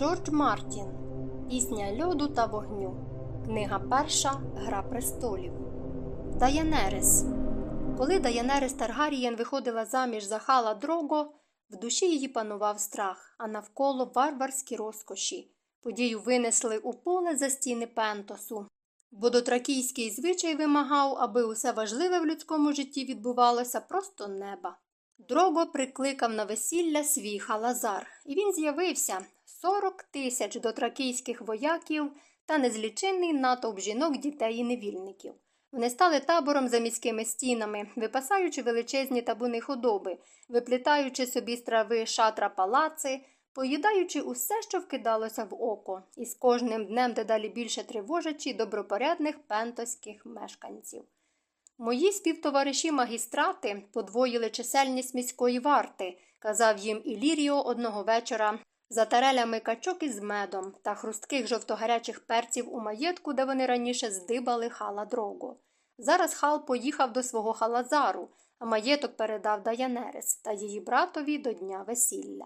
Джордж Мартін Пісня льоду та вогню. Книга перша Гра престолів. Даянерис. Коли Даянерис Таргарієн виходила заміж за хала Дрого, в душі її панував страх, а навколо варварські розкоші. Подію винесли у поле за стіни Пентосу. Бо дотракійський звичай вимагав, аби усе важливе в людському житті відбувалося просто неба. Дрого прикликав на весілля свій халазар, і він з'явився 40 тисяч дотракійських вояків та незліченний натовп жінок, дітей і невільників. Вони стали табором за міськими стінами, випасаючи величезні табуни худоби, виплітаючи собі з трави шатра палаци, поїдаючи усе, що вкидалося в око, і з кожним днем дедалі більше тривожачи добропорядних пентоських мешканців. Мої співтовариші магістрати подвоїли чисельність міської варти, казав їм Іліріо одного вечора за тарелями качок із медом та хрустких жовтогарячих перців у маєтку, де вони раніше здибали хала дрогу. Зараз хал поїхав до свого халазару, а маєток передав Даянерес та її братові до дня весілля.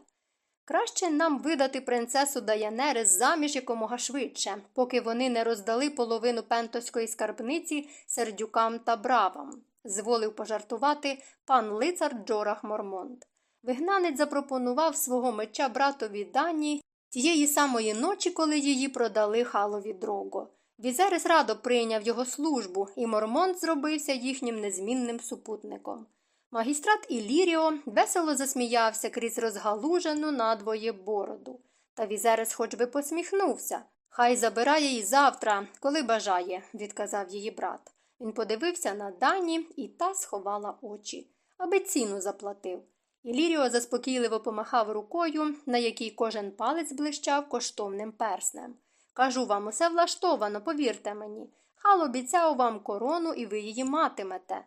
Краще нам видати принцесу Даянерес заміж якомога швидше, поки вони не роздали половину пентоської скарбниці сердюкам та бравам, зволив пожартувати пан лицар Джорах Мормонт. Вигнанець запропонував свого меча братові Дані тієї самої ночі, коли її продали халові дрого. Візерис радо прийняв його службу, і Мормонт зробився їхнім незмінним супутником. Магістрат Іліріо весело засміявся крізь розгалужену надвоє бороду. Та Візерес хоч би посміхнувся. Хай забирає її завтра, коли бажає, відказав її брат. Він подивився на дані, і та сховала очі, аби ціну заплатив. Іліріо заспокійливо помахав рукою, на якій кожен палець блищав коштовним перснем. Кажу вам, усе влаштовано, повірте мені. Хал обіцяв вам корону, і ви її матимете.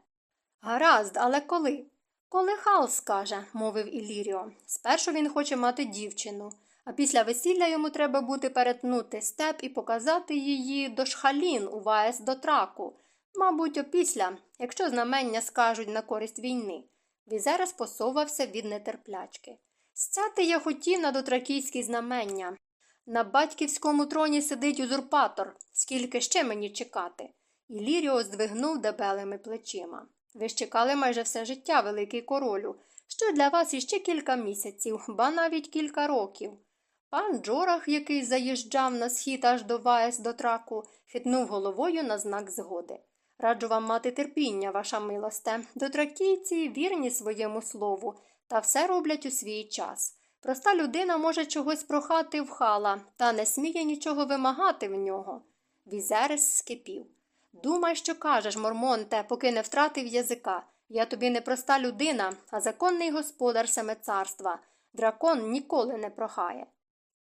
Гаразд, але коли? Коли хал скаже, мовив Іліріо. Спершу він хоче мати дівчину, а після весілля йому треба буде перетнути степ і показати її до шхалін у Ваес до траку. Мабуть, опісля, якщо знамення скажуть на користь війни. Візерес посовався від нетерплячки. Сцяти я хотів на дотракійські знамення. На батьківському троні сидить узурпатор, скільки ще мені чекати. І Ліріо здвигнув дебелими плечима. Ви ж чекали майже все життя, великий королю, що для вас іще кілька місяців, ба навіть кілька років. Пан Джорах, який заїжджав на схід аж до Ваес до траку, хитнув головою на знак згоди. Раджу вам мати терпіння, ваша милосте, дотракійці вірні своєму слову, та все роблять у свій час. Проста людина може чогось прохати в хала, та не сміє нічого вимагати в нього. Візерес скипів. Думай, що кажеш, Мормонте, поки не втратив язика. Я тобі не проста людина, а законний господар саме царства. Дракон ніколи не прохає.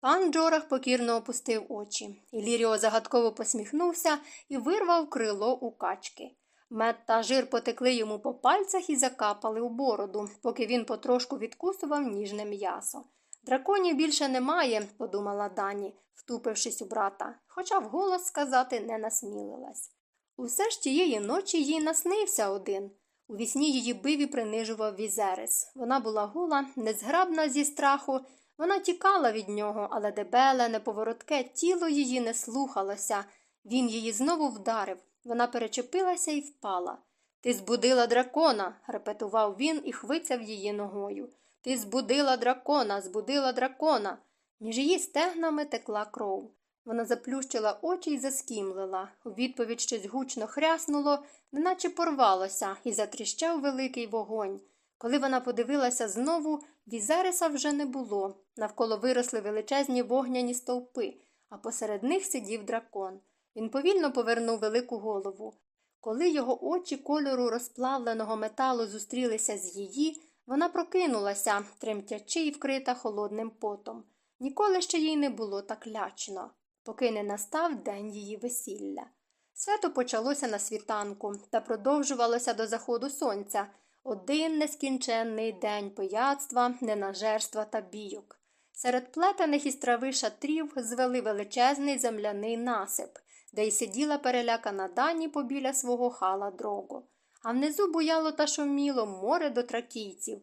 Пан Джорах покірно опустив очі. Іліріо загадково посміхнувся і вирвав крило у качки. Мед та жир потекли йому по пальцях і закапали у бороду, поки він потрошку відкусував ніжне м'ясо. Драконів більше немає, подумала Дані, втупившись у брата, хоча вголос сказати не насмілилась. Усе ж тієї ночі їй наснився один. У вісні її бив і принижував візерис. Вона була гола, незграбна зі страху. Вона тікала від нього, але дебеле, неповоротке тіло її не слухалося. Він її знову вдарив. Вона перечепилася і впала. Ти збудила дракона, репетував він і хвицяв її ногою. Ти збудила дракона, збудила дракона. Між її стегнами текла кров. Вона заплющила очі і заскімлила. У відповідь щось гучно хряснуло, неначе порвалося, і затріщав великий вогонь. Коли вона подивилася знову, візереса вже не було. Навколо виросли величезні вогняні стовпи, а посеред них сидів дракон. Він повільно повернув велику голову. Коли його очі кольору розплавленого металу зустрілися з її, вона прокинулася, тремтячи і вкрита холодним потом. Ніколи ще їй не було так лячно, поки не настав день її весілля. Свято почалося на світанку та продовжувалося до заходу сонця один нескінченний день пияцтва, ненажерства та бійок. Серед плетених із трави шатрів звели величезний земляний насип, де й сиділа перелякана дані побіля свого хала дрого. А внизу буяло та шуміло море дотракійців.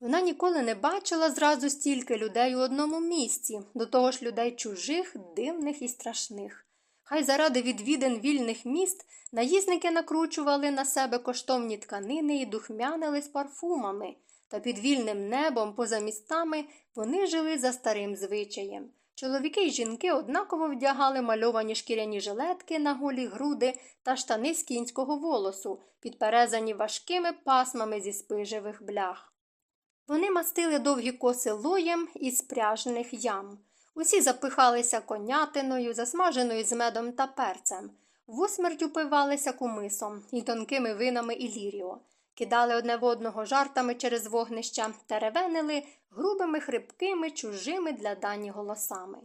Вона ніколи не бачила зразу стільки людей у одному місці, до того ж людей чужих, дивних і страшних. Хай заради відвідин вільних міст наїзники накручували на себе коштовні тканини і духмянили з парфумами, та під вільним небом, поза містами, вони жили за старим звичаєм. Чоловіки й жінки однаково вдягали мальовані шкіряні жилетки на голі груди та штани з кінського волосу, підперезані важкими пасмами зі спижевих блях. Вони мастили довгі коси лоєм із пряжених ям. Усі запихалися конятиною, засмаженою з медом та перцем, в упивалися кумисом і тонкими винами Іліріо, кидали одне в одного жартами через вогнища та ревенили грубими, хрипкими, чужими для дані голосами.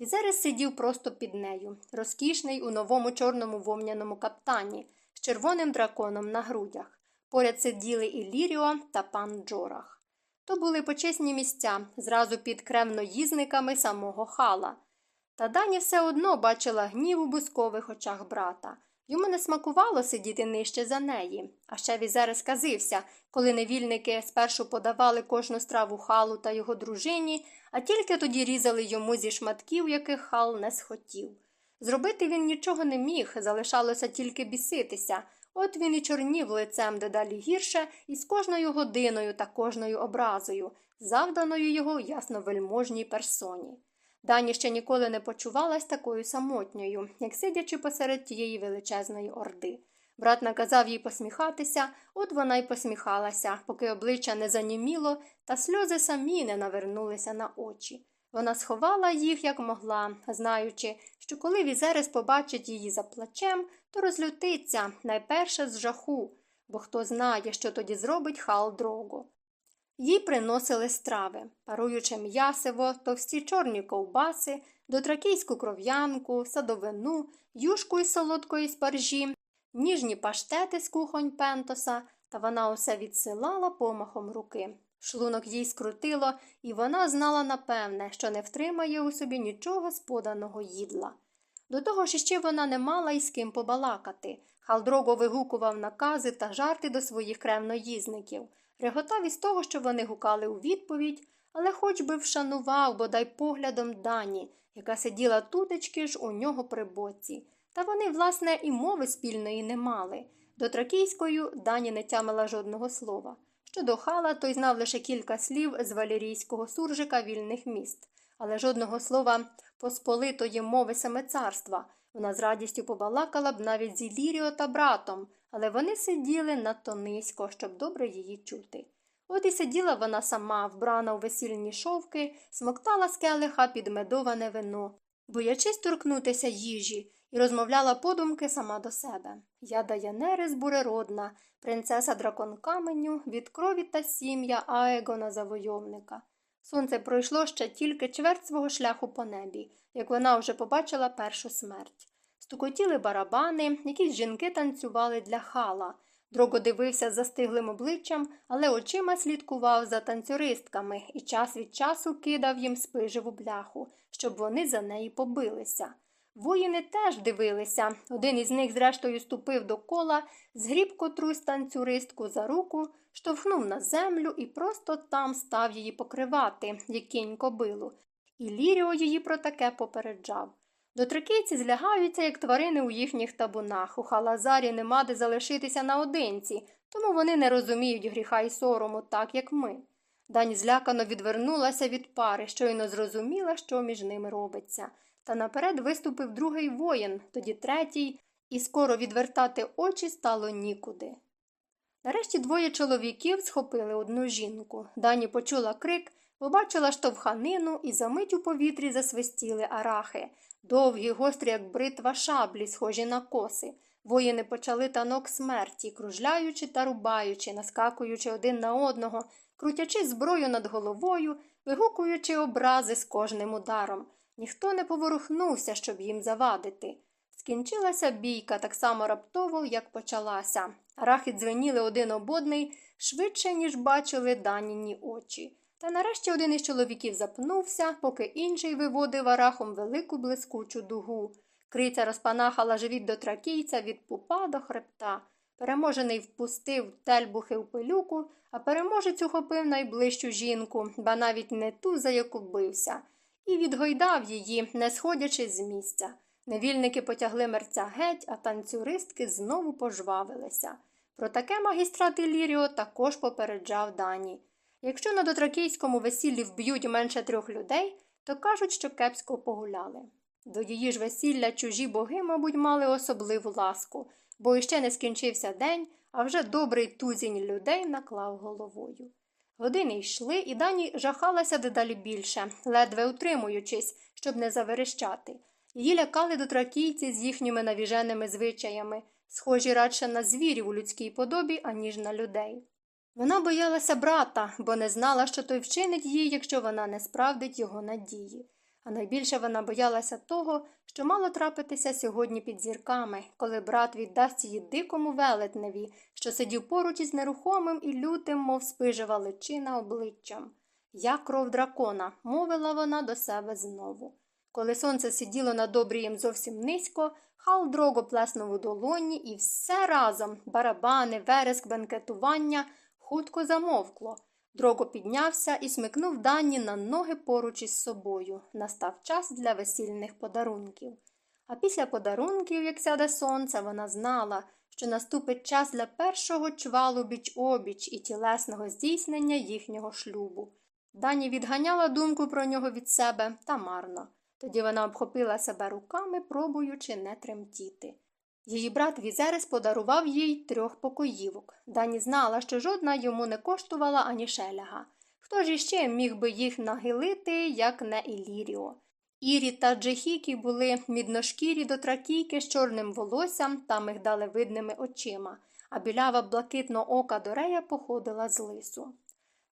Візерис сидів просто під нею, розкішний у новому чорному вовняному каптані з червоним драконом на грудях. Поряд сиділи Іліріо та пан Джорах. То були почесні місця, зразу під кремноїзниками самого хала. Та Дані все одно бачила гнів у бускових очах брата. Йому не смакувало сидіти нижче за неї, а ще візер сказився, коли невільники спершу подавали кожну страву халу та його дружині, а тільки тоді різали йому зі шматків, яких хал не схотів. Зробити він нічого не міг, залишалося тільки біситися, От він і чорнів лицем дедалі гірше і з кожною годиною та кожною образою, завданою його ясновельможній персоні. Дані ще ніколи не почувалась такою самотньою, як сидячи посеред тієї величезної орди. Брат наказав їй посміхатися, от вона й посміхалася, поки обличчя не заніміло, та сльози самі не навернулися на очі. Вона сховала їх, як могла, знаючи, що коли Візерес побачить її за плачем, то розлютиться найперше з жаху, бо хто знає, що тоді зробить хал дрого. Їй приносили страви, паруюче м'ясиво, товсті чорні ковбаси, дотракійську кров'янку, садовину, юшку із солодкої спаржі, ніжні паштети з кухонь пентоса, та вона усе відсилала помахом руки. Шлунок їй скрутило, і вона знала напевне, що не втримає у собі нічого з поданого їдла. До того ж іще вона не мала й з ким побалакати. Халдрого вигукував накази та жарти до своїх кремноїзників, реготав із того, що вони гукали у відповідь, але хоч би вшанував бодай поглядом дані, яка сиділа тутечки ж у нього при боці. Та вони, власне, і мови спільної не мали. До тракійською дані не тямила жодного слова. Щодо хала, той знав лише кілька слів з валерійського суржика вільних міст, але жодного слова посполитої мови саме царства. Вона з радістю побалакала б навіть з Іліріо та братом, але вони сиділи надто низько, щоб добре її чути. От і сиділа вона сама, вбрана у весільні шовки, смоктала з келиха підмедоване вино, боячись торкнутися їжі, і розмовляла подумки сама до себе. Я Даянерис буреродна, принцеса дракон каменю, від крові та сім'я Аегона завойовника. Сонце пройшло ще тільки чверть свого шляху по небі, як вона вже побачила першу смерть. Стукотіли барабани, якісь жінки танцювали для хала. Дрого дивився застиглим обличчям, але очима слідкував за танцюристками і час від часу кидав їм спиживу бляху, щоб вони за неї побилися. Воїни теж дивилися. Один із них, зрештою, ступив до кола, згріб котрусь танцюристку за руку, штовхнув на землю і просто там став її покривати, як кінь кобилу. І Ліріо її про таке попереджав. Дотрикійці злягаються, як тварини у їхніх табунах. У халазарі нема де залишитися наодинці, тому вони не розуміють гріха і сорому, так як ми. Дань злякано відвернулася від пари, щойно зрозуміла, що між ними робиться. Та наперед виступив другий воїн, тоді третій, і скоро відвертати очі стало нікуди. Нарешті двоє чоловіків схопили одну жінку. Дані почула крик, побачила штовханину і за мить у повітрі засвистіли арахи, довгі, гострі, як бритва шаблі, схожі на коси. Воїни почали танок смерті, кружляючи та рубаючи, наскакуючи один на одного, крутячи зброю над головою, вигукуючи образи з кожним ударом. Ніхто не поворухнувся, щоб їм завадити. Скінчилася бійка так само раптово, як почалася. Рахи дзвеніли один об одний швидше, ніж бачили даніні очі. Та нарешті один із чоловіків запнувся, поки інший виводив арахом велику блискучу дугу. Криця розпанахала живіт до тракійця від пупа до хребта. Переможений впустив тельбухи в пилюку, а переможець ухопив найближчу жінку, ба навіть не ту, за яку бився, і відгойдав її, не сходячи з місця. Невільники потягли мерця геть, а танцюристки знову пожвавилися. Про таке магістрат Ілліріо також попереджав дані. Якщо на дотракійському весіллі вб'ють менше трьох людей, то кажуть, що кепсько погуляли. До її ж весілля чужі боги, мабуть, мали особливу ласку, бо іще не скінчився день, а вже добрий тузінь людей наклав головою. Години йшли, і дані жахалася дедалі більше, ледве утримуючись, щоб не заверещати. Її лякали дотракійці з їхніми навіженими звичаями, схожі радше на звірів у людській подобі, аніж на людей. Вона боялася брата, бо не знала, що той вчинить їй, якщо вона не справдить його надії. А найбільше вона боялася того, що мало трапитися сьогодні під зірками, коли брат віддасть її дикому велетневі, що сидів поруч із нерухомим і лютим, мов спижива личина обличчям. Я кров дракона, мовила вона до себе знову. Коли сонце сиділо над обрієм зовсім низько, хал дрого плеснув у долоні, і все разом барабани, вереск, бенкетування хутко замовкло. Дрого піднявся і смикнув дані на ноги поруч із собою. Настав час для весільних подарунків. А після подарунків, як сяде сонце, вона знала, що наступить час для першого чвалу біч обіч і тілесного здійснення їхнього шлюбу. Дані відганяла думку про нього від себе та марно. Тоді вона обхопила себе руками, пробуючи не тремтіти. Її брат Візерес подарував їй трьох покоївок. Дані знала, що жодна йому не коштувала ані шеляга. Хто ж іще міг би їх нагилити, як не Іліріо? Ірі та Джехікі були мідношкірі до тракійки з чорним волоссям та мигдалевидними очима, а білява блакитно ока Дорея походила з лису.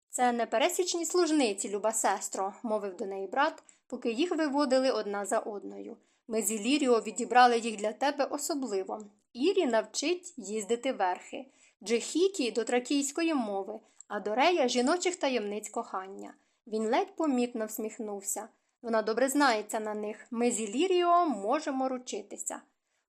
Це не пересічні служниці, люба сестро, мовив до неї брат, поки їх виводили одна за одною. Ми з Іліріо відібрали їх для тебе особливо. Ірі навчить їздити верхи, Джехікі до тракійської мови, а Дорея жіночих таємниць кохання. Він ледь помітно всміхнувся. Вона добре знається на них. Ми з Іліріо можемо ручитися.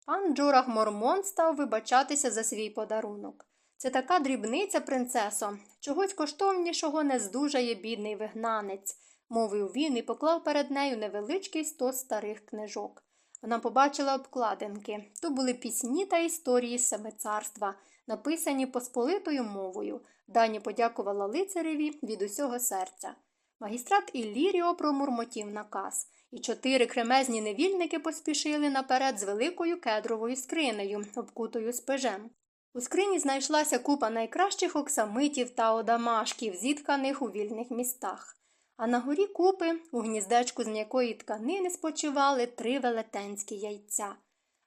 Пан Джурах Мормон став вибачатися за свій подарунок. Це така дрібниця, принцесо, чогось коштовнішого не здужає бідний вигнанець, мовив він і поклав перед нею невеличкий стос старих книжок. Вона побачила обкладинки. То були пісні та історії саме царства, написані посполитою мовою. Дані подякувала лицареві від усього серця. Магістрат Ілліріо промурмотів наказ, і чотири кремезні невільники поспішили наперед з великою кедровою скринею, обкутою спежем. У скрині знайшлася купа найкращих оксамитів та одамашків, зітканих у вільних містах. А на горі купи, у гніздечку з м'якої тканини спочивали три велетенські яйця.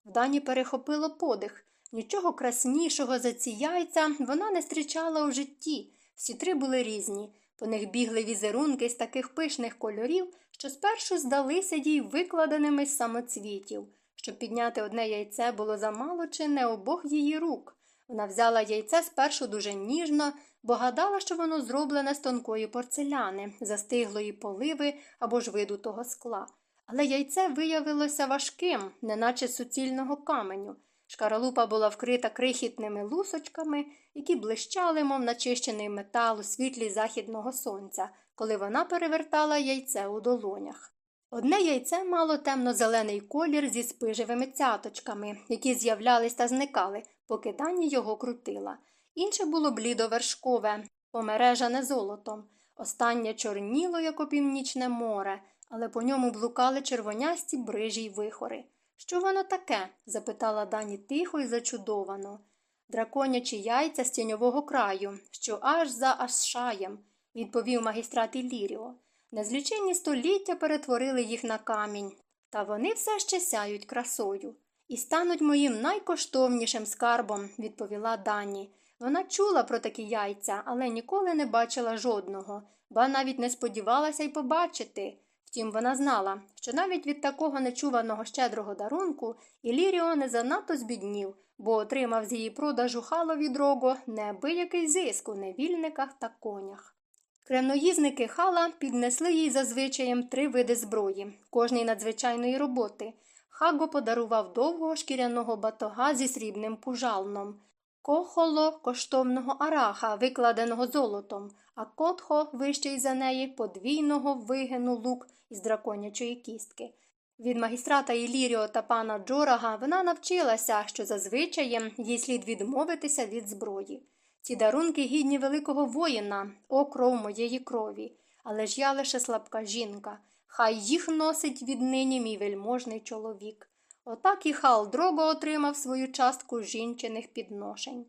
Вдані перехопило подих. Нічого краснішого за ці яйця вона не зустрічала у житті. Всі три були різні. По них бігли візерунки з таких пишних кольорів, що спершу здалися їй викладеними з самоцвітів. Щоб підняти одне яйце було замало чи не обох її рук. Вона взяла яйце спершу дуже ніжно, бо гадала, що воно зроблене з тонкої порцеляни, застиглої поливи або ж видутого скла. Але яйце виявилося важким, неначе суцільного каменю. Шкаралупа була вкрита крихітними лусочками, які блищали, мов начищений метал у світлі західного сонця, коли вона перевертала яйце у долонях. Одне яйце мало темно-зелений колір зі спижевими цяточками, які з'являлись та зникали, поки дані його крутила. Інше було блідовершкове, помережане золотом. Останнє чорніло, як опівнічне море, але по ньому блукали червонясті брижі й вихори. Що воно таке? запитала дані тихо і зачудовано. Драконячі яйця з тіньового краю, що аж за Ашшаєм, відповів магістрат Ілліріо. Незліченні століття перетворили їх на камінь, та вони все ще сяють красою. І стануть моїм найкоштовнішим скарбом, відповіла Дані. Вона чула про такі яйця, але ніколи не бачила жодного, ба навіть не сподівалася й побачити. Втім, вона знала, що навіть від такого нечуваного щедрого дарунку Іліріо не занадто збіднів, бо отримав з її продажу халові дрого неабиякий зиск у невільниках та конях. Кремноїзники хала піднесли їй зазвичаєм три види зброї, кожній надзвичайної роботи. Хаго подарував довгого шкіряного батога зі срібним пужалном. кохоло коштовного араха, викладеного золотом, а котхо вищий за неї подвійного вигину лук із драконячої кістки. Від магістрата Іліріо та пана Джорага вона навчилася, що зазвичай їй слід відмовитися від зброї. Ці дарунки гідні великого воїна, о кров моєї крові, але ж я лише слабка жінка. Хай їх носить віднині мій вельможний чоловік. Отак і Хал Дрого отримав свою частку жінчиних підношень.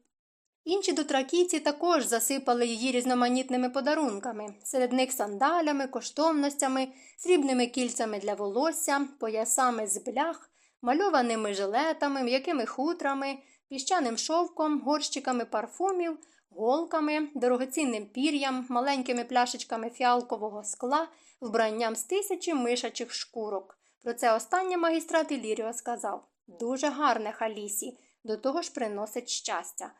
Інші дотракійці також засипали її різноманітними подарунками, серед них сандалями, коштовностями, срібними кільцями для волосся, поясами з блях, мальованими жилетами, м'якими хутрами, піщаним шовком, горщиками парфумів, голками, дорогоцінним пір'ям, маленькими пляшечками фіалкового скла, вбранням з тисячі мишачих шкурок. Про це останнє магістрат Іліріо сказав дуже гарне халісі, до того ж приносить щастя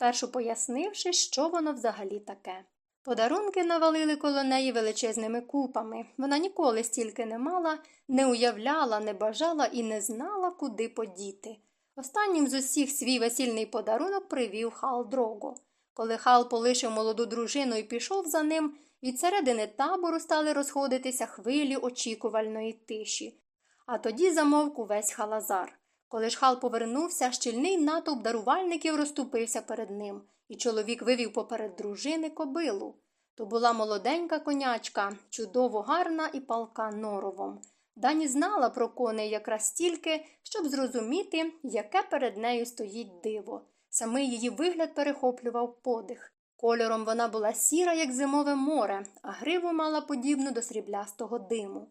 спершу пояснивши, що воно взагалі таке. Подарунки навалили коло неї величезними купами. Вона ніколи стільки не мала, не уявляла, не бажала і не знала, куди подіти. Останнім з усіх свій весільний подарунок привів Хал Дрого. Коли Хал полишив молоду дружину і пішов за ним, від середини табору стали розходитися хвилі очікувальної тиші. А тоді замовк увесь халазар. Коли ж хал повернувся, щільний натовп дарувальників розступився перед ним, і чоловік вивів поперед дружини кобилу. То була молоденька конячка, чудово гарна і палка норовом. Дані знала про коней якраз стільки, щоб зрозуміти, яке перед нею стоїть диво. Саме її вигляд перехоплював подих. Кольором вона була сіра, як зимове море, а гриву мала подібну до сріблястого диму.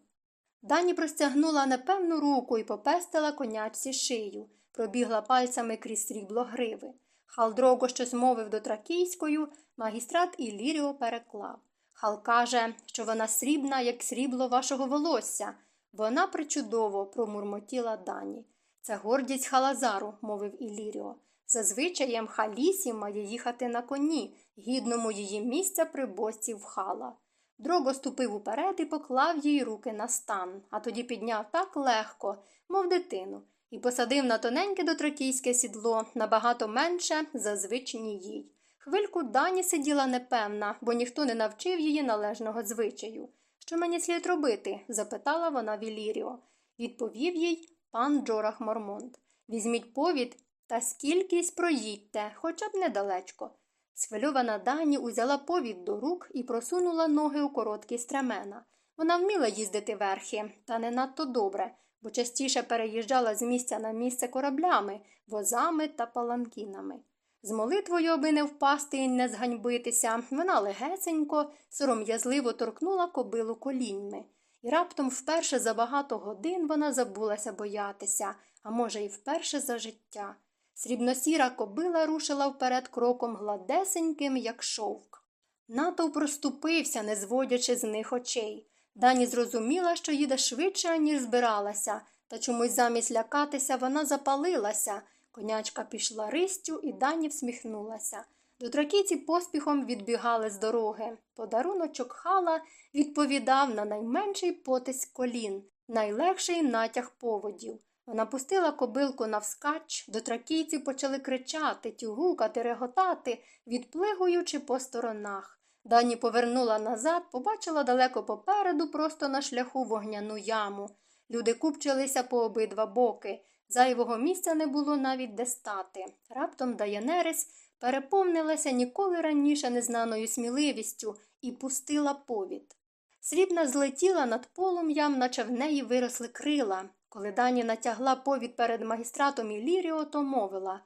Дані простягнула непевну руку і попестила конячці шию, пробігла пальцями крізь срібло гриви. Халдрого щось мовив до тракійською, магістрат Ілліріо переклав. Хал каже, що вона срібна, як срібло вашого волосся. Вона причудово промурмотіла дані. Це гордість халазару, мовив Ілліріо. Зазвичаєм халісі має їхати на коні, гідному її місця при босці в хала. Дрого ступив уперед і поклав їй руки на стан, а тоді підняв так легко, мов дитину, і посадив на тоненьке дотракійське сідло набагато менше за звичні їй. Хвильку дані сиділа непевна, бо ніхто не навчив її належного звичаю. Що мені слід робити? запитала вона Віліріо. Відповів їй пан Джорах Мормонт. Візьміть повід та скількись проїдьте, хоча б недалечко. Схвильована Дані узяла повід до рук і просунула ноги у короткі стремена. Вона вміла їздити верхи, та не надто добре, бо частіше переїжджала з місця на місце кораблями, возами та паланкінами. З молитвою, аби не впасти і не зганьбитися, вона легесенько, сором'язливо торкнула кобилу коліньми. І раптом вперше за багато годин вона забулася боятися, а може, і вперше за життя. Срібносіра кобила рушила вперед кроком гладесеньким, як шовк. Натовп проступився, не зводячи з них очей. Дані зрозуміла, що їде швидше, ніж збиралася, та чомусь замість лякатися вона запалилася. Конячка пішла ристю, і дані всміхнулася. Дотракійці поспіхом відбігали з дороги. Подаруночок хала відповідав на найменший потиск колін, найлегший натяг поводів. Вона пустила кобилку навскач, дотракійці почали кричати, тюгукати, реготати, відплигуючи по сторонах. Дані повернула назад, побачила далеко попереду, просто на шляху вогняну яму. Люди купчилися по обидва боки. Зайвого місця не було навіть де стати. Раптом Даянерис переповнилася ніколи раніше незнаною сміливістю і пустила повід. Срібна злетіла над полум'ям, наче в неї виросли крила. Коли Дані натягла повід перед магістратом Іліріо, то мовила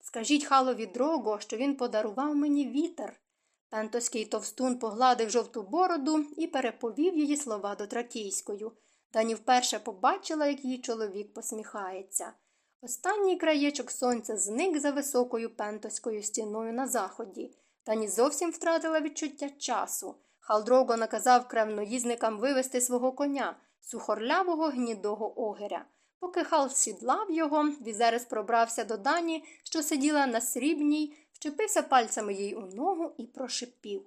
Скажіть халові дрого, що він подарував мені вітер. Пентоський товстун погладив жовту бороду і переповів її слова до тракійською. Дані вперше побачила, як її чоловік посміхається. Останній краєчок сонця зник за високою пентоською стіною на заході. Дані зовсім втратила відчуття часу. Халдрого наказав кремноїзникам вивести свого коня сухорлявого гнідого огеря. Поки хал сідлав його, візерес пробрався до дані, що сиділа на срібній, вчепився пальцями їй у ногу і прошипів.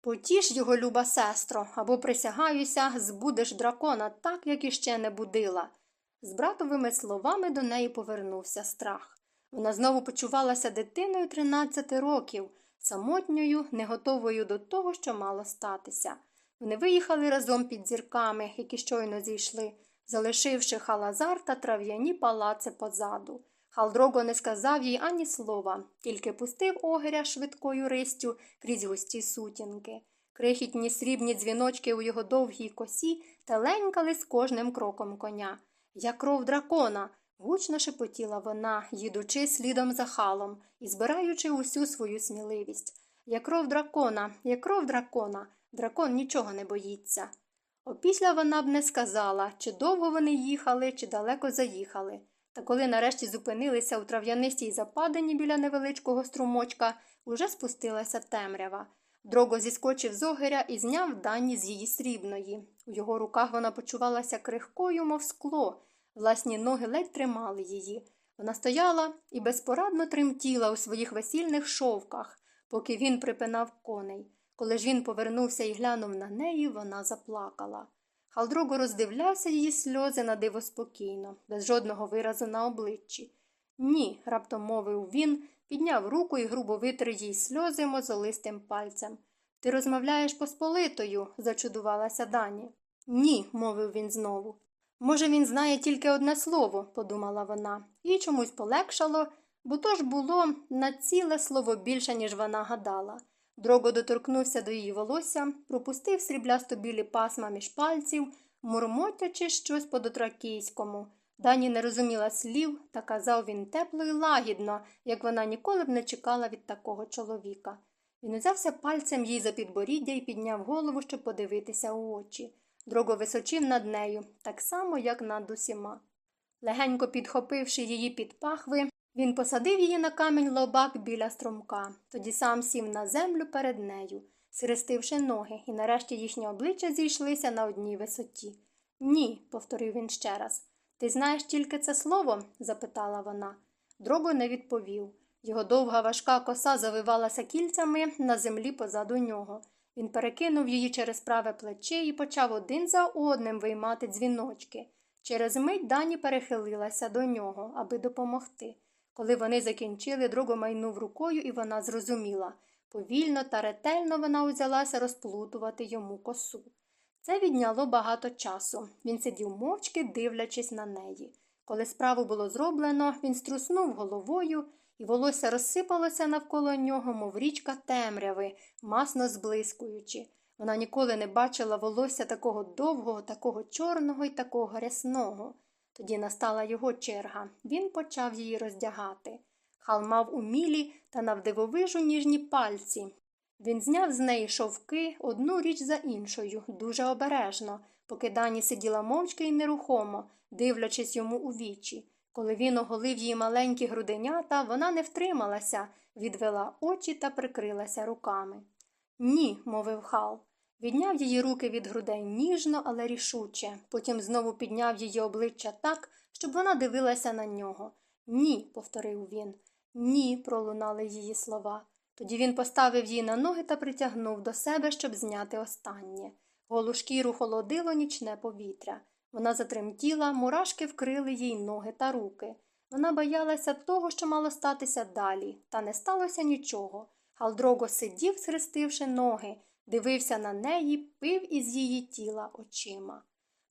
Потіш його, люба сестро, або присягаюся, збудеш дракона так, як іще не будила. З братовими словами до неї повернувся страх. Вона знову почувалася дитиною 13 років, самотньою, не готовою до того, що мало статися. Вони виїхали разом під зірками, які щойно зійшли, залишивши халазар та трав'яні палаци позаду. Халдрого не сказав їй ані слова, тільки пустив огиря швидкою ристю крізь густі сутінки. Крихітні срібні дзвіночки у його довгій косі теленькали з кожним кроком коня. Я кров дракона. гучно шепотіла вона, їдучи слідом за халом і збираючи усю свою сміливість. Я кров дракона, я кров дракона. Дракон нічого не боїться. Опісля вона б не сказала, чи довго вони їхали, чи далеко заїхали. Та коли нарешті зупинилися у трав'янистій западині біля невеличкого струмочка, уже спустилася темрява. Дрого зіскочив з огиря і зняв дані з її срібної. У його руках вона почувалася крихкою, мов скло. Власні ноги ледь тримали її. Вона стояла і безпорадно тремтіла у своїх весільних шовках, поки він припинав коней. Коли ж він повернувся і глянув на неї, вона заплакала. Халдрого роздивлявся її сльози на диво спокійно, без жодного виразу на обличчі. Ні, раптом мовив він, підняв руку і грубо витер їй сльози мозолистим пальцем. Ти розмовляєш посполитою, зачудувалася Дані. Ні, мовив він знову. Може, він знає тільки одне слово, подумала вона, і чомусь полегшало, бо то ж було на ціле слово більше, ніж вона гадала. Дрого доторкнувся до її волосся, пропустив сріблясто білі пасма між пальців, мурмотячи щось по дотракійському. Дані не розуміла слів, та казав він тепло і лагідно, як вона ніколи б не чекала від такого чоловіка. Він узявся пальцем їй за підборіддя і підняв голову, щоб подивитися у очі. Дрого височив над нею, так само, як над усіма. Легенько підхопивши її під пахви, він посадив її на камінь лобак біля струмка, тоді сам сів на землю перед нею, схрестивши ноги, і нарешті їхні обличчя зійшлися на одній висоті. Ні, повторив він ще раз. Ти знаєш тільки це слово? запитала вона. Дрого не відповів. Його довга важка коса завивалася кільцями на землі позаду нього. Він перекинув її через праве плече і почав один за одним виймати дзвіночки. Через мить дані перехилилася до нього, аби допомогти. Коли вони закінчили, друго майнув рукою, і вона зрозуміла. Повільно та ретельно вона узялася розплутувати йому косу. Це відняло багато часу. Він сидів мовчки, дивлячись на неї. Коли справу було зроблено, він струснув головою, і волосся розсипалося навколо нього, мов річка темряви, масно зблискуючи. Вона ніколи не бачила волосся такого довгого, такого чорного і такого рясного. Тоді настала його черга. Він почав її роздягати. Хал мав умілі та навдивовижу ніжні пальці. Він зняв з неї шовки одну річ за іншою, дуже обережно, поки дані сиділа мовчки і нерухомо, дивлячись йому у вічі. Коли він оголив її маленькі груденята, вона не втрималася, відвела очі та прикрилася руками. Ні, мовив Хал. Відняв її руки від грудей ніжно, але рішуче, потім знову підняв її обличчя так, щоб вона дивилася на нього. Ні, повторив він. Ні, пролунали її слова. Тоді він поставив її на ноги та притягнув до себе, щоб зняти останнє. Голу шкіру холодило нічне повітря. Вона затремтіла, мурашки вкрили їй ноги та руки. Вона боялася того, що мало статися далі, та не сталося нічого. Галдрого сидів, схрестивши ноги, дивився на неї, пив із її тіла очима.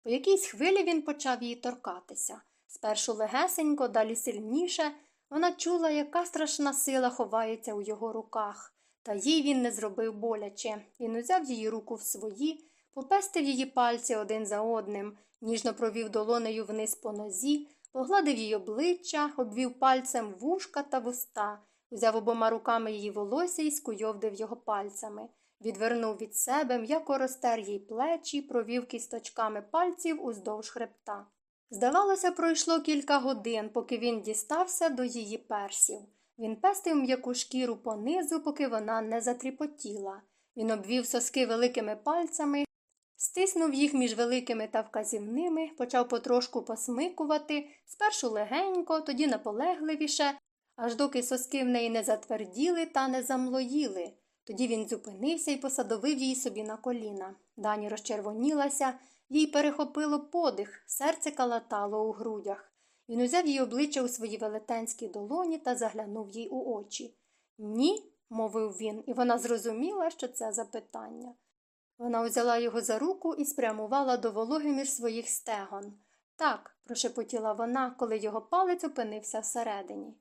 По якійсь хвилі він почав її торкатися. Спершу легесенько, далі сильніше. Вона чула, яка страшна сила ховається у його руках. Та їй він не зробив боляче. Він узяв її руку в свої, попестив її пальці один за одним, ніжно провів долонею вниз по нозі, погладив її обличчя, обвів пальцем вушка та вуста, узяв обома руками її волосся і скуйовдив його пальцями. Відвернув від себе, м'яко розтер їй плечі, провів кісточками пальців уздовж хребта. Здавалося, пройшло кілька годин, поки він дістався до її персів. Він пестив м'яку шкіру понизу, поки вона не затріпотіла. Він обвів соски великими пальцями, стиснув їх між великими та вказівними, почав потрошку посмикувати, спершу легенько, тоді наполегливіше, аж доки соски в неї не затверділи та не замлоїли. Тоді він зупинився і посадовив її собі на коліна. Дані розчервонілася, їй перехопило подих, серце калатало у грудях. Він узяв її обличчя у свої велетенські долоні та заглянув їй у очі. Ні, мовив він, і вона зрозуміла, що це запитання. Вона узяла його за руку і спрямувала до вологи між своїх стегон. Так, прошепотіла вона, коли його палець опинився всередині.